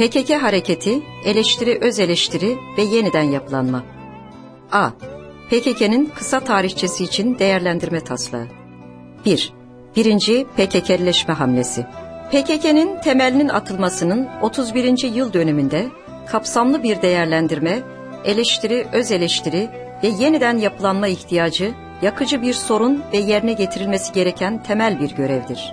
PKK hareketi, eleştiri, öz eleştiri ve yeniden yapılanma. A. PKK'nın kısa tarihçesi için değerlendirme taslağı. 1. Birinci PKK'leşme hamlesi. PKK'nın temelinin atılmasının 31. yıl dönümünde kapsamlı bir değerlendirme, eleştiri, öz eleştiri ve yeniden yapılanma ihtiyacı yakıcı bir sorun ve yerine getirilmesi gereken temel bir görevdir.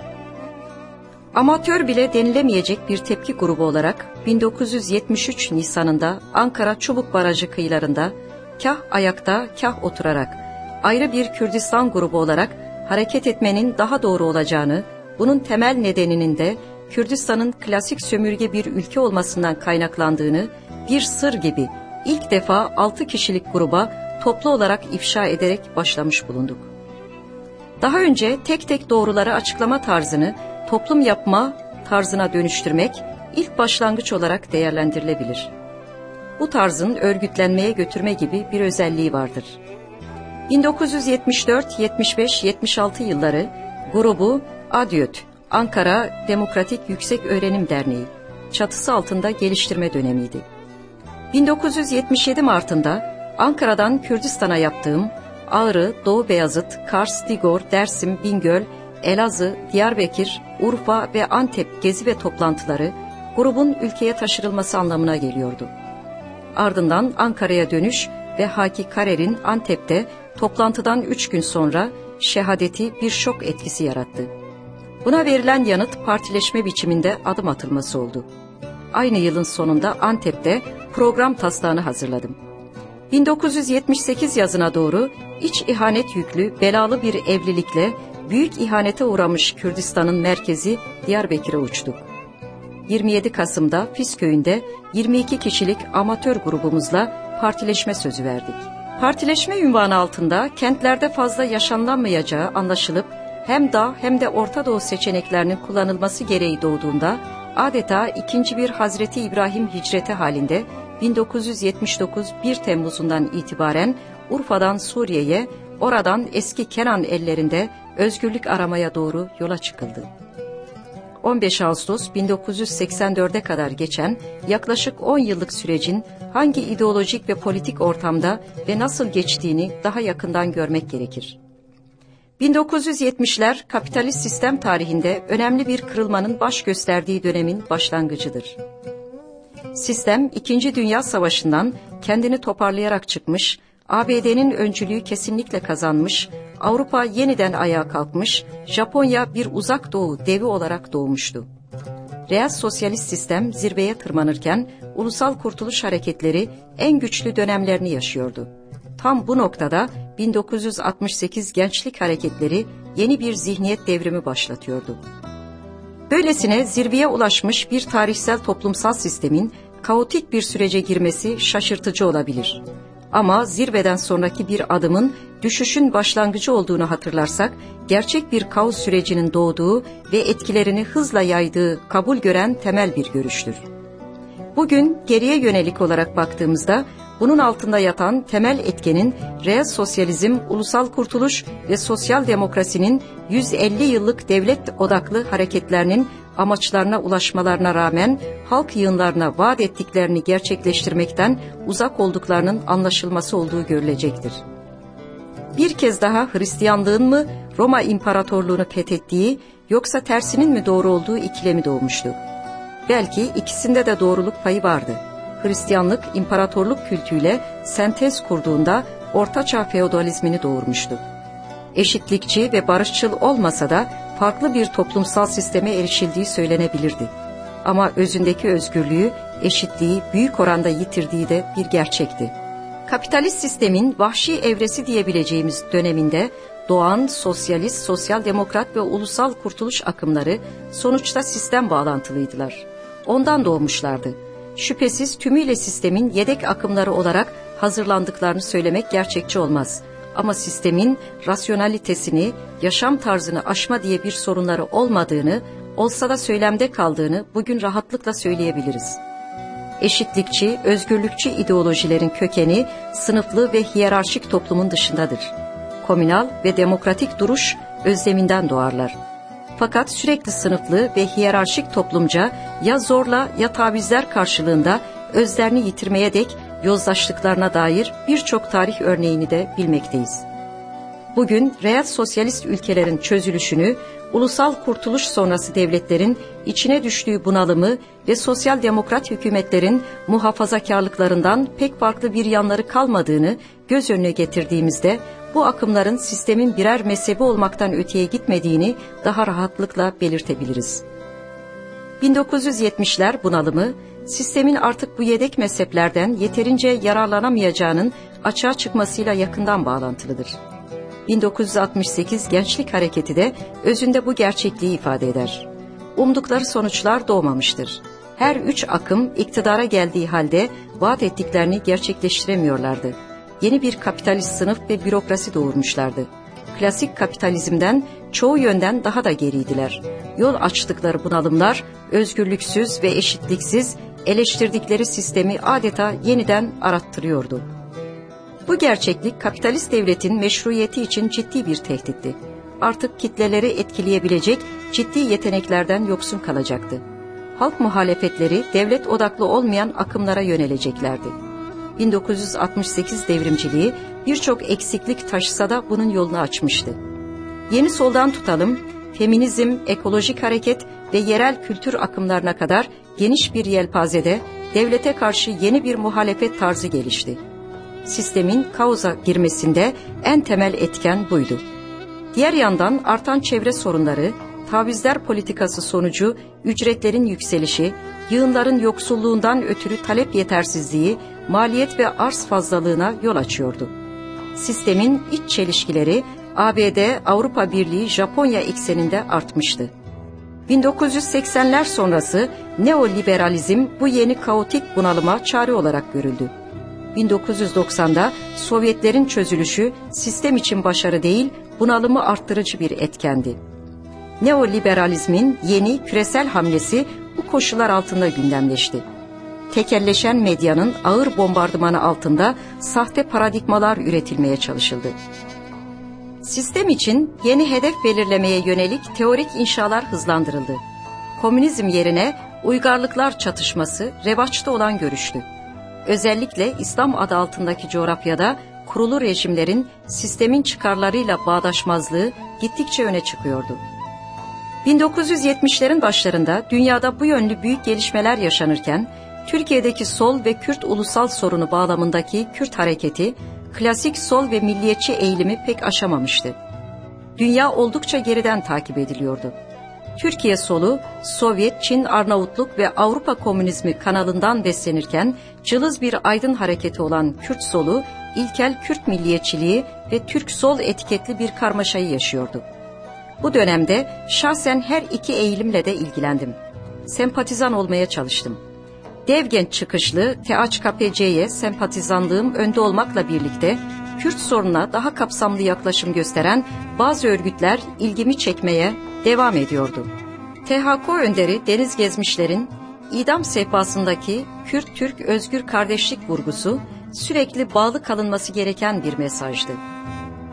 Amatör bile denilemeyecek bir tepki grubu olarak 1973 Nisan'ında Ankara Çubuk Barajı kıyılarında kah ayakta kah oturarak ayrı bir Kürdistan grubu olarak hareket etmenin daha doğru olacağını, bunun temel nedeninin de Kürdistan'ın klasik sömürge bir ülke olmasından kaynaklandığını bir sır gibi ilk defa 6 kişilik gruba toplu olarak ifşa ederek başlamış bulunduk. Daha önce tek tek doğruları açıklama tarzını toplum yapma tarzına dönüştürmek ilk başlangıç olarak değerlendirilebilir. Bu tarzın örgütlenmeye götürme gibi bir özelliği vardır. 1974, 75, 76 yılları grubu ADYÖT, Ankara Demokratik Yüksek Öğrenim Derneği çatısı altında geliştirme dönemiydi. 1977 Mart'ında Ankara'dan Kürdistan'a yaptığım Ağrı, Doğu Beyazıt, Kars, Digor, Dersim, Bingöl, Elazığ, Diyarbakır, Urfa ve Antep gezi ve toplantıları grubun ülkeye taşırılması anlamına geliyordu. Ardından Ankara'ya dönüş ve Haki Karer'in Antep'te toplantıdan üç gün sonra şehadeti bir şok etkisi yarattı. Buna verilen yanıt partileşme biçiminde adım atılması oldu. Aynı yılın sonunda Antep'te program taslağını hazırladım. 1978 yazına doğru iç ihanet yüklü belalı bir evlilikle büyük ihanete uğramış Kürdistan'ın merkezi Diyarbakır'a uçtuk. 27 Kasım'da Fisköy'ünde 22 kişilik amatör grubumuzla partileşme sözü verdik. Partileşme ünvanı altında kentlerde fazla yaşanlanmayacağı anlaşılıp hem dağ hem de Orta Doğu seçeneklerinin kullanılması gereği doğduğunda adeta ikinci bir Hazreti İbrahim hicreti halinde 1979 1 Temmuz'undan itibaren Urfa'dan Suriye'ye, oradan eski Kenan ellerinde özgürlük aramaya doğru yola çıkıldı. 15 Ağustos 1984'e kadar geçen yaklaşık 10 yıllık sürecin hangi ideolojik ve politik ortamda ve nasıl geçtiğini daha yakından görmek gerekir. 1970'ler kapitalist sistem tarihinde önemli bir kırılmanın baş gösterdiği dönemin başlangıcıdır. Sistem 2. Dünya Savaşı'ndan kendini toparlayarak çıkmış, ABD'nin öncülüğü kesinlikle kazanmış, Avrupa yeniden ayağa kalkmış, Japonya bir uzak doğu devi olarak doğmuştu. Real sosyalist sistem zirveye tırmanırken ulusal kurtuluş hareketleri en güçlü dönemlerini yaşıyordu. Tam bu noktada 1968 gençlik hareketleri yeni bir zihniyet devrimi başlatıyordu. Böylesine zirveye ulaşmış bir tarihsel toplumsal sistemin kaotik bir sürece girmesi şaşırtıcı olabilir. Ama zirveden sonraki bir adımın düşüşün başlangıcı olduğunu hatırlarsak, gerçek bir kaos sürecinin doğduğu ve etkilerini hızla yaydığı kabul gören temel bir görüştür. Bugün geriye yönelik olarak baktığımızda bunun altında yatan temel etkenin reel sosyalizm, ulusal kurtuluş ve sosyal demokrasinin 150 yıllık devlet odaklı hareketlerinin amaçlarına ulaşmalarına rağmen halk yığınlarına vaat ettiklerini gerçekleştirmekten uzak olduklarının anlaşılması olduğu görülecektir. Bir kez daha Hristiyanlığın mı Roma İmparatorluğunu fethettiği yoksa tersinin mi doğru olduğu ikilemi doğmuştu. Belki ikisinde de doğruluk payı vardı. Hristiyanlık imparatorluk kültüyle sentez kurduğunda ortaçağ feodalizmini doğurmuştu. Eşitlikçi ve barışçıl olmasa da farklı bir toplumsal sisteme erişildiği söylenebilirdi. Ama özündeki özgürlüğü, eşitliği büyük oranda yitirdiği de bir gerçekti. Kapitalist sistemin vahşi evresi diyebileceğimiz döneminde doğan sosyalist, sosyal demokrat ve ulusal kurtuluş akımları sonuçta sistem bağlantılıydılar. Ondan doğmuşlardı. Şüphesiz tümüyle sistemin yedek akımları olarak hazırlandıklarını söylemek gerçekçi olmaz ama sistemin rasyonalitesini, yaşam tarzını aşma diye bir sorunları olmadığını, olsa da söylemde kaldığını bugün rahatlıkla söyleyebiliriz. Eşitlikçi, özgürlükçü ideolojilerin kökeni sınıflı ve hiyerarşik toplumun dışındadır. Komünal ve demokratik duruş özleminden doğarlar. Fakat sürekli sınıflı ve hiyerarşik toplumca ya zorla ya tavizler karşılığında özlerini yitirmeye dek yozlaştıklarına dair birçok tarih örneğini de bilmekteyiz. Bugün reel sosyalist ülkelerin çözülüşünü, ulusal kurtuluş sonrası devletlerin içine düştüğü bunalımı ve sosyal demokrat hükümetlerin muhafazakarlıklarından pek farklı bir yanları kalmadığını göz önüne getirdiğimizde bu akımların sistemin birer mezhebi olmaktan öteye gitmediğini daha rahatlıkla belirtebiliriz. 1970'ler bunalımı, sistemin artık bu yedek mezheplerden yeterince yararlanamayacağının açığa çıkmasıyla yakından bağlantılıdır. 1968 Gençlik Hareketi de özünde bu gerçekliği ifade eder. Umdukları sonuçlar doğmamıştır. Her üç akım iktidara geldiği halde vaat ettiklerini gerçekleştiremiyorlardı. Yeni bir kapitalist sınıf ve bürokrasi doğurmuşlardı. Klasik kapitalizmden çoğu yönden daha da geriydiler. Yol açtıkları bunalımlar özgürlüksüz ve eşitliksiz eleştirdikleri sistemi adeta yeniden arattırıyordu. Bu gerçeklik kapitalist devletin meşruiyeti için ciddi bir tehditti. Artık kitleleri etkileyebilecek ciddi yeteneklerden yoksun kalacaktı. Halk muhalefetleri devlet odaklı olmayan akımlara yöneleceklerdi. 1968 devrimciliği birçok eksiklik taşısa da bunun yolunu açmıştı. Yeni soldan tutalım, feminizm, ekolojik hareket ve yerel kültür akımlarına kadar geniş bir yelpazede devlete karşı yeni bir muhalefet tarzı gelişti sistemin kaosa girmesinde en temel etken buydu. Diğer yandan artan çevre sorunları, tavizler politikası sonucu ücretlerin yükselişi, yığınların yoksulluğundan ötürü talep yetersizliği, maliyet ve arz fazlalığına yol açıyordu. Sistemin iç çelişkileri ABD, Avrupa Birliği, Japonya ekseninde artmıştı. 1980'ler sonrası neoliberalizm bu yeni kaotik bunalıma çare olarak görüldü. 1990'da Sovyetlerin çözülüşü sistem için başarı değil, bunalımı arttırıcı bir etkendi. Neoliberalizmin yeni küresel hamlesi bu koşullar altında gündemleşti. Tekelleşen medyanın ağır bombardımanı altında sahte paradigmalar üretilmeye çalışıldı. Sistem için yeni hedef belirlemeye yönelik teorik inşalar hızlandırıldı. Komünizm yerine uygarlıklar çatışması revaçta olan görüştü özellikle İslam adı altındaki coğrafyada kurulu rejimlerin sistemin çıkarlarıyla bağdaşmazlığı gittikçe öne çıkıyordu. 1970'lerin başlarında dünyada bu yönlü büyük gelişmeler yaşanırken, Türkiye'deki sol ve Kürt ulusal sorunu bağlamındaki Kürt hareketi, klasik sol ve milliyetçi eğilimi pek aşamamıştı. Dünya oldukça geriden takip ediliyordu. Türkiye solu Sovyet, Çin, Arnavutluk ve Avrupa Komünizmi kanalından beslenirken cılız bir aydın hareketi olan Kürt solu ilkel Kürt milliyetçiliği ve Türk sol etiketli bir karmaşayı yaşıyordu. Bu dönemde şahsen her iki eğilimle de ilgilendim. Sempatizan olmaya çalıştım. Dev genç çıkışlı THKPC'ye sempatizanlığım önde olmakla birlikte Kürt sorununa daha kapsamlı yaklaşım gösteren bazı örgütler ilgimi çekmeye devam ediyordu. THK önderi Deniz Gezmişler'in idam sehpasındaki Kürt-Türk özgür kardeşlik vurgusu sürekli bağlı kalınması gereken bir mesajdı.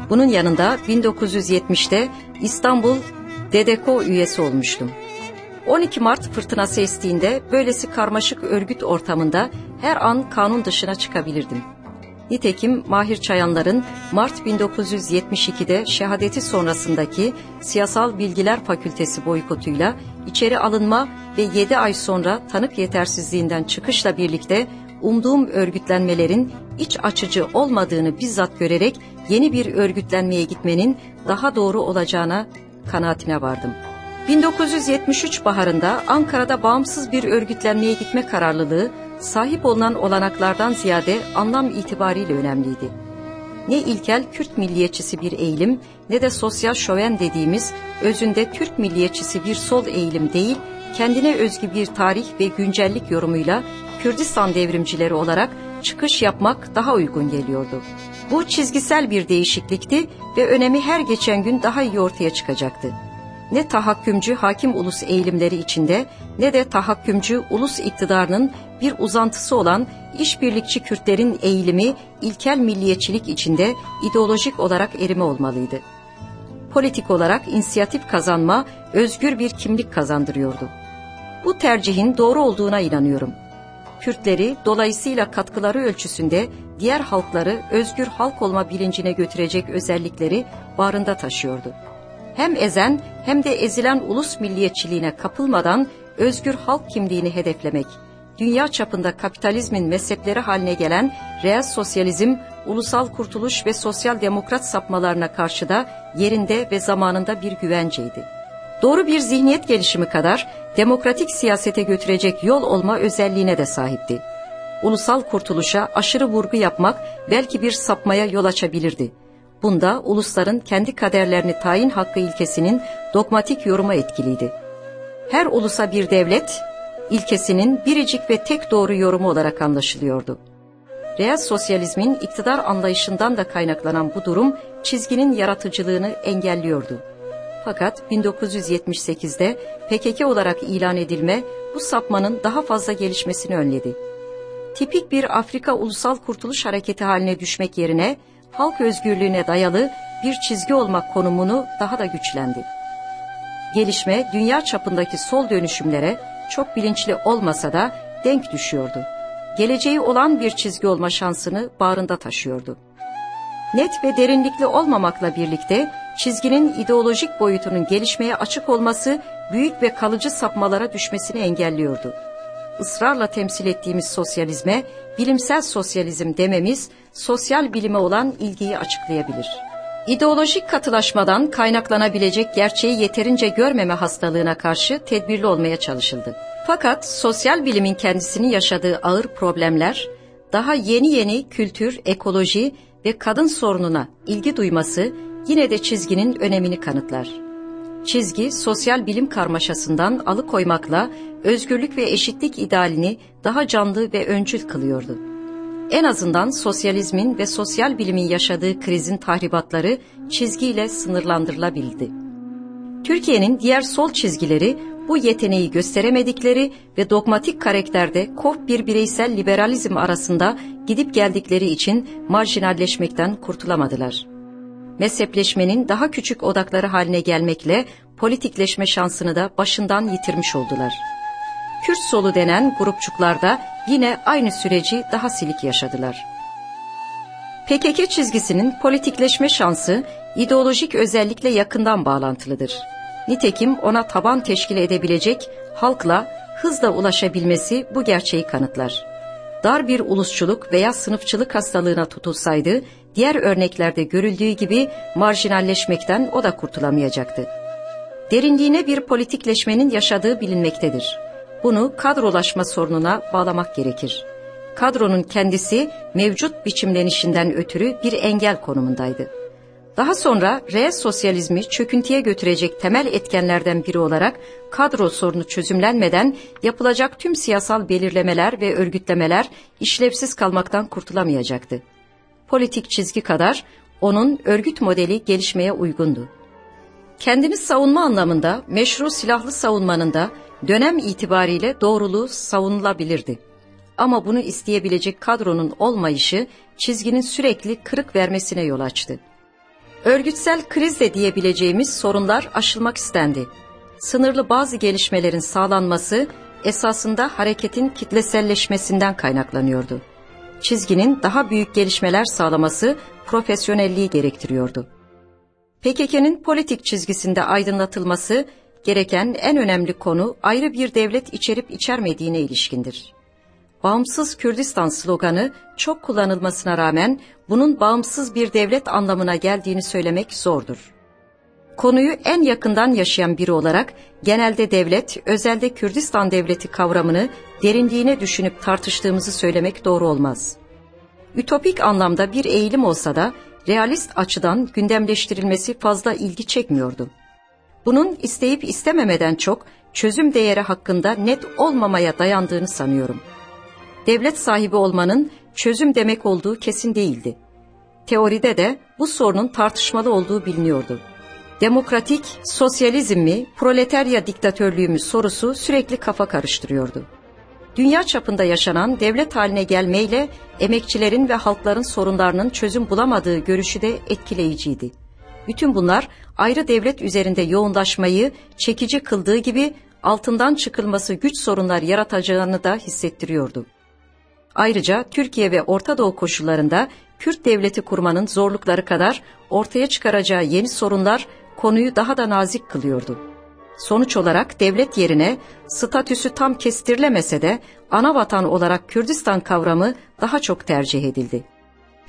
Bunun yanında 1970'te İstanbul DDK üyesi olmuştum. 12 Mart fırtınası estiğinde böylesi karmaşık örgüt ortamında her an kanun dışına çıkabilirdim. Nitekim Mahir Çayanlar'ın Mart 1972'de şehadeti sonrasındaki Siyasal Bilgiler Fakültesi boykotuyla içeri alınma ve 7 ay sonra tanık yetersizliğinden çıkışla birlikte umduğum örgütlenmelerin iç açıcı olmadığını bizzat görerek yeni bir örgütlenmeye gitmenin daha doğru olacağına kanaatine vardım. 1973 baharında Ankara'da bağımsız bir örgütlenmeye gitme kararlılığı sahip olunan olanaklardan ziyade anlam itibariyle önemliydi. Ne ilkel Kürt milliyetçisi bir eğilim ne de sosyal şoven dediğimiz özünde Türk milliyetçisi bir sol eğilim değil, kendine özgü bir tarih ve güncellik yorumuyla Kürdistan devrimcileri olarak çıkış yapmak daha uygun geliyordu. Bu çizgisel bir değişiklikti ve önemi her geçen gün daha iyi ortaya çıkacaktı ne tahakkümcü hakim ulus eğilimleri içinde ne de tahakkümcü ulus iktidarının bir uzantısı olan işbirlikçi Kürtlerin eğilimi ilkel milliyetçilik içinde ideolojik olarak erime olmalıydı. politik olarak inisiyatif kazanma, özgür bir kimlik kazandırıyordu. Bu tercihin doğru olduğuna inanıyorum. Kürtleri dolayısıyla katkıları ölçüsünde diğer halkları özgür halk olma bilincine götürecek özellikleri bağrında taşıyordu. Hem ezen hem de ezilen ulus milliyetçiliğine kapılmadan özgür halk kimliğini hedeflemek, dünya çapında kapitalizmin mezhepleri haline gelen reel sosyalizm, ulusal kurtuluş ve sosyal demokrat sapmalarına karşı da yerinde ve zamanında bir güvenceydi. Doğru bir zihniyet gelişimi kadar demokratik siyasete götürecek yol olma özelliğine de sahipti. Ulusal kurtuluşa aşırı vurgu yapmak belki bir sapmaya yol açabilirdi. Bunda ulusların kendi kaderlerini tayin hakkı ilkesinin dogmatik yoruma etkiliydi. Her ulusa bir devlet, ilkesinin biricik ve tek doğru yorumu olarak anlaşılıyordu. Reel sosyalizmin iktidar anlayışından da kaynaklanan bu durum çizginin yaratıcılığını engelliyordu. Fakat 1978'de PKK olarak ilan edilme bu sapmanın daha fazla gelişmesini önledi. Tipik bir Afrika Ulusal Kurtuluş Hareketi haline düşmek yerine halk özgürlüğüne dayalı bir çizgi olmak konumunu daha da güçlendi. Gelişme dünya çapındaki sol dönüşümlere çok bilinçli olmasa da denk düşüyordu. Geleceği olan bir çizgi olma şansını bağrında taşıyordu. Net ve derinlikli olmamakla birlikte çizginin ideolojik boyutunun gelişmeye açık olması büyük ve kalıcı sapmalara düşmesini engelliyordu. Israrla temsil ettiğimiz sosyalizme bilimsel sosyalizm dememiz sosyal bilime olan ilgiyi açıklayabilir. İdeolojik katılaşmadan kaynaklanabilecek gerçeği yeterince görmeme hastalığına karşı tedbirli olmaya çalışıldı. Fakat sosyal bilimin kendisini yaşadığı ağır problemler, daha yeni yeni kültür, ekoloji ve kadın sorununa ilgi duyması yine de çizginin önemini kanıtlar. Çizgi, sosyal bilim karmaşasından alıkoymakla özgürlük ve eşitlik idealini daha canlı ve öncül kılıyordu. En azından sosyalizmin ve sosyal bilimin yaşadığı krizin tahribatları çizgiyle sınırlandırılabildi. Türkiye'nin diğer sol çizgileri bu yeteneği gösteremedikleri ve dogmatik karakterde kof bir bireysel liberalizm arasında gidip geldikleri için marjinalleşmekten kurtulamadılar. Mezhepleşmenin daha küçük odakları haline gelmekle politikleşme şansını da başından yitirmiş oldular. Kürt solu denen grupçuklarda yine aynı süreci daha silik yaşadılar. PKK çizgisinin politikleşme şansı ideolojik özellikle yakından bağlantılıdır. Nitekim ona taban teşkil edebilecek halkla hızla ulaşabilmesi bu gerçeği kanıtlar. Dar bir ulusçuluk veya sınıfçılık hastalığına tutulsaydı, diğer örneklerde görüldüğü gibi marjinalleşmekten o da kurtulamayacaktı. Derinliğine bir politikleşmenin yaşadığı bilinmektedir. Bunu kadrolaşma sorununa bağlamak gerekir. Kadronun kendisi mevcut biçimlenişinden ötürü bir engel konumundaydı. Daha sonra reel sosyalizmi çöküntüye götürecek temel etkenlerden biri olarak kadro sorunu çözümlenmeden yapılacak tüm siyasal belirlemeler ve örgütlemeler işlevsiz kalmaktan kurtulamayacaktı. Politik çizgi kadar onun örgüt modeli gelişmeye uygundu. Kendini savunma anlamında meşru silahlı savunmanın da dönem itibariyle doğruluğu savunulabilirdi. Ama bunu isteyebilecek kadronun olmayışı çizginin sürekli kırık vermesine yol açtı. Örgütsel kriz de diyebileceğimiz sorunlar aşılmak istendi. Sınırlı bazı gelişmelerin sağlanması esasında hareketin kitleselleşmesinden kaynaklanıyordu. Çizginin daha büyük gelişmeler sağlaması profesyonelliği gerektiriyordu. PKK'nın politik çizgisinde aydınlatılması gereken en önemli konu ayrı bir devlet içerip içermediğine ilişkindir. Bağımsız Kürdistan sloganı çok kullanılmasına rağmen bunun bağımsız bir devlet anlamına geldiğini söylemek zordur. Konuyu en yakından yaşayan biri olarak genelde devlet, özelde Kürdistan devleti kavramını derinliğine düşünüp tartıştığımızı söylemek doğru olmaz. Ütopik anlamda bir eğilim olsa da realist açıdan gündemleştirilmesi fazla ilgi çekmiyordu. Bunun isteyip istememeden çok çözüm değeri hakkında net olmamaya dayandığını sanıyorum. Devlet sahibi olmanın çözüm demek olduğu kesin değildi. Teoride de bu sorunun tartışmalı olduğu biliniyordu. Demokratik sosyalizm mi, proletarya diktatörlüğü mü sorusu sürekli kafa karıştırıyordu. Dünya çapında yaşanan devlet haline gelmeyle emekçilerin ve halkların sorunlarının çözüm bulamadığı görüşü de etkileyiciydi. Bütün bunlar ayrı devlet üzerinde yoğunlaşmayı çekici kıldığı gibi altından çıkılması güç sorunlar yaratacağını da hissettiriyordu. Ayrıca Türkiye ve Orta Doğu koşullarında Kürt devleti kurmanın zorlukları kadar ortaya çıkaracağı yeni sorunlar konuyu daha da nazik kılıyordu. Sonuç olarak devlet yerine statüsü tam kestirilemese de ana vatan olarak Kürdistan kavramı daha çok tercih edildi.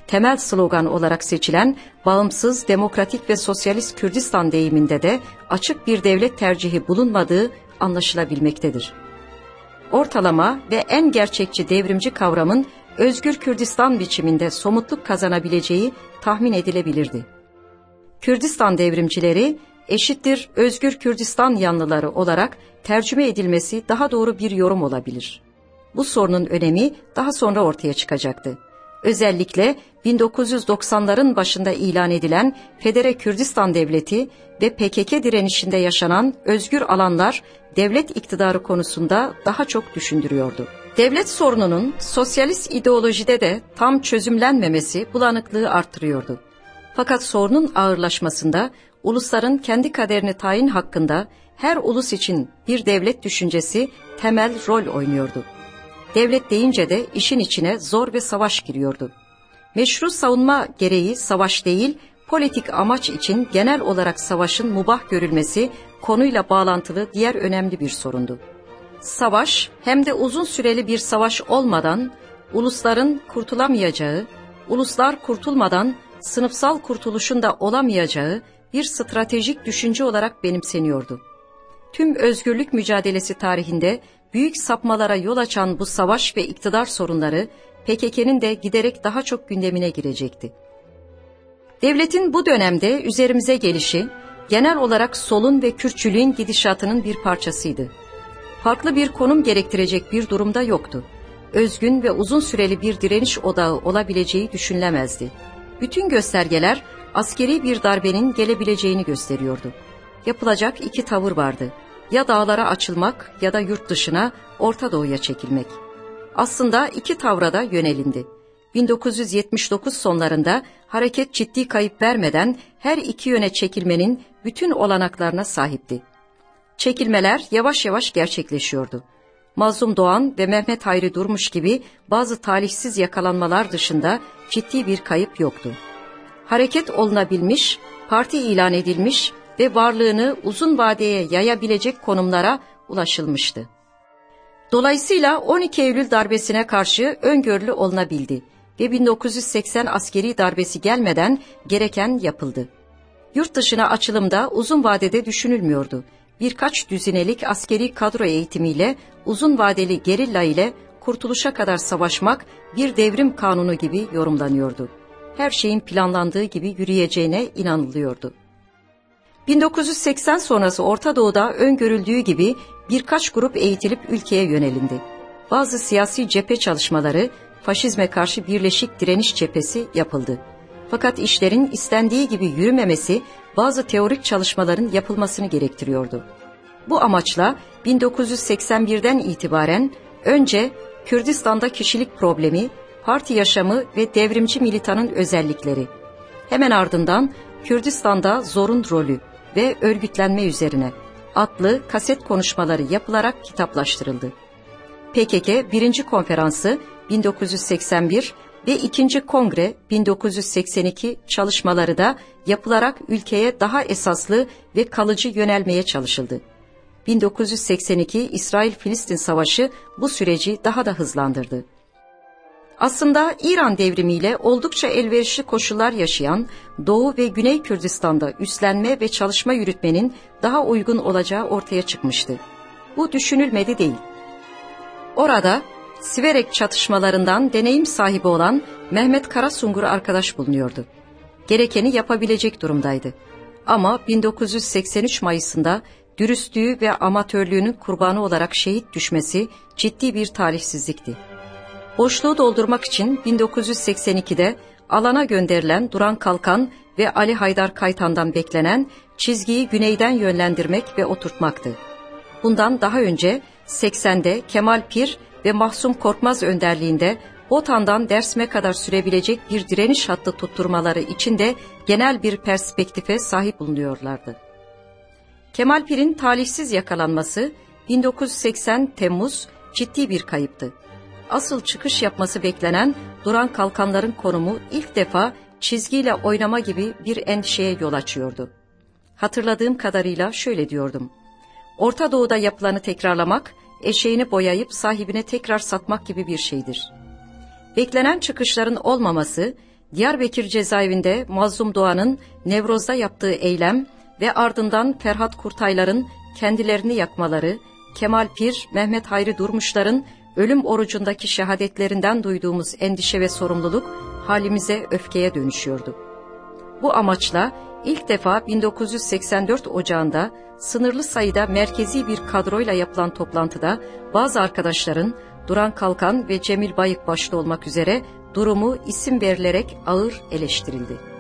Temel slogan olarak seçilen bağımsız, demokratik ve sosyalist Kürdistan deyiminde de açık bir devlet tercihi bulunmadığı anlaşılabilmektedir. Ortalama ve en gerçekçi devrimci kavramın özgür Kürdistan biçiminde somutluk kazanabileceği tahmin edilebilirdi. Kürdistan devrimcileri eşittir özgür Kürdistan yanlıları olarak tercüme edilmesi daha doğru bir yorum olabilir. Bu sorunun önemi daha sonra ortaya çıkacaktı. Özellikle 1990'ların başında ilan edilen Federe Kürdistan Devleti ve PKK direnişinde yaşanan özgür alanlar devlet iktidarı konusunda daha çok düşündürüyordu. Devlet sorununun sosyalist ideolojide de tam çözümlenmemesi bulanıklığı arttırıyordu. Fakat sorunun ağırlaşmasında ulusların kendi kaderini tayin hakkında her ulus için bir devlet düşüncesi temel rol oynuyordu. Devlet deyince de işin içine zor ve savaş giriyordu. Meşru savunma gereği savaş değil, politik amaç için genel olarak savaşın mubah görülmesi konuyla bağlantılı diğer önemli bir sorundu. Savaş hem de uzun süreli bir savaş olmadan ulusların kurtulamayacağı, uluslar kurtulmadan sınıfsal kurtuluşun da olamayacağı bir stratejik düşünce olarak benimseniyordu. Tüm özgürlük mücadelesi tarihinde büyük sapmalara yol açan bu savaş ve iktidar sorunları PKK'nın de giderek daha çok gündemine girecekti. Devletin bu dönemde üzerimize gelişi genel olarak solun ve Kürtçülüğün gidişatının bir parçasıydı. Farklı bir konum gerektirecek bir durumda yoktu. Özgün ve uzun süreli bir direniş odağı olabileceği düşünülemezdi. Bütün göstergeler askeri bir darbenin gelebileceğini gösteriyordu. Yapılacak iki tavır vardı. Ya dağlara açılmak ya da yurt dışına, Orta Doğu'ya çekilmek. Aslında iki tavra da yönelindi. 1979 sonlarında hareket ciddi kayıp vermeden her iki yöne çekilmenin bütün olanaklarına sahipti. Çekilmeler yavaş yavaş gerçekleşiyordu. Mazlum Doğan ve Mehmet Hayri Durmuş gibi bazı talihsiz yakalanmalar dışında ciddi bir kayıp yoktu. Hareket olunabilmiş, parti ilan edilmiş ve varlığını uzun vadeye yayabilecek konumlara ulaşılmıştı. Dolayısıyla 12 Eylül darbesine karşı öngörülü olunabildi ve 1980 askeri darbesi gelmeden gereken yapıldı. Yurt dışına açılımda uzun vadede düşünülmüyordu. Birkaç düzinelik askeri kadro eğitimiyle uzun vadeli gerilla ile kurtuluşa kadar savaşmak bir devrim kanunu gibi yorumlanıyordu. Her şeyin planlandığı gibi yürüyeceğine inanılıyordu. 1980 sonrası Orta Doğu'da öngörüldüğü gibi birkaç grup eğitilip ülkeye yönelindi. Bazı siyasi cephe çalışmaları, faşizme karşı birleşik direniş cephesi yapıldı. Fakat işlerin istendiği gibi yürümemesi bazı teorik çalışmaların yapılmasını gerektiriyordu. Bu amaçla 1981'den itibaren önce Kürdistan'da kişilik problemi, parti yaşamı ve devrimci militanın özellikleri, hemen ardından Kürdistan'da zorun rolü ve örgütlenme üzerine adlı kaset konuşmaları yapılarak kitaplaştırıldı. PKK 1. Konferansı 1981 ve 2. Kongre 1982 çalışmaları da yapılarak ülkeye daha esaslı ve kalıcı yönelmeye çalışıldı. 1982 İsrail-Filistin Savaşı bu süreci daha da hızlandırdı. Aslında İran devrimiyle oldukça elverişli koşullar yaşayan Doğu ve Güney Kürdistan'da üstlenme ve çalışma yürütmenin daha uygun olacağı ortaya çıkmıştı. Bu düşünülmedi değil. Orada Siverek çatışmalarından deneyim sahibi olan Mehmet Karasungur arkadaş bulunuyordu. Gerekeni yapabilecek durumdaydı. Ama 1983 Mayıs'ında dürüstlüğü ve amatörlüğünün kurbanı olarak şehit düşmesi ciddi bir talihsizlikti. Boşluğu doldurmak için 1982'de alana gönderilen Duran Kalkan ve Ali Haydar Kaytan'dan beklenen çizgiyi güneyden yönlendirmek ve oturtmaktı. Bundan daha önce 80'de Kemal Pir ve Mahsum Korkmaz önderliğinde Botan'dan Dersme kadar sürebilecek bir direniş hattı tutturmaları için de genel bir perspektife sahip bulunuyorlardı. Kemal Pir'in talihsiz yakalanması 1980 Temmuz ciddi bir kayıptı. Asıl çıkış yapması beklenen duran kalkanların konumu ilk defa çizgiyle oynama gibi bir endişeye yol açıyordu. Hatırladığım kadarıyla şöyle diyordum. Orta Doğu'da yapılanı tekrarlamak, eşeğini boyayıp sahibine tekrar satmak gibi bir şeydir. Beklenen çıkışların olmaması, Diyarbakır cezaevinde Mazlum Doğan'ın Nevroz'da yaptığı eylem ve ardından Ferhat Kurtaylar'ın kendilerini yakmaları, Kemal Pir, Mehmet Hayri Durmuşlar'ın ölüm orucundaki şehadetlerinden duyduğumuz endişe ve sorumluluk halimize öfkeye dönüşüyordu. Bu amaçla ilk defa 1984 Ocağı'nda sınırlı sayıda merkezi bir kadroyla yapılan toplantıda bazı arkadaşların Duran Kalkan ve Cemil Bayık başta olmak üzere durumu isim verilerek ağır eleştirildi.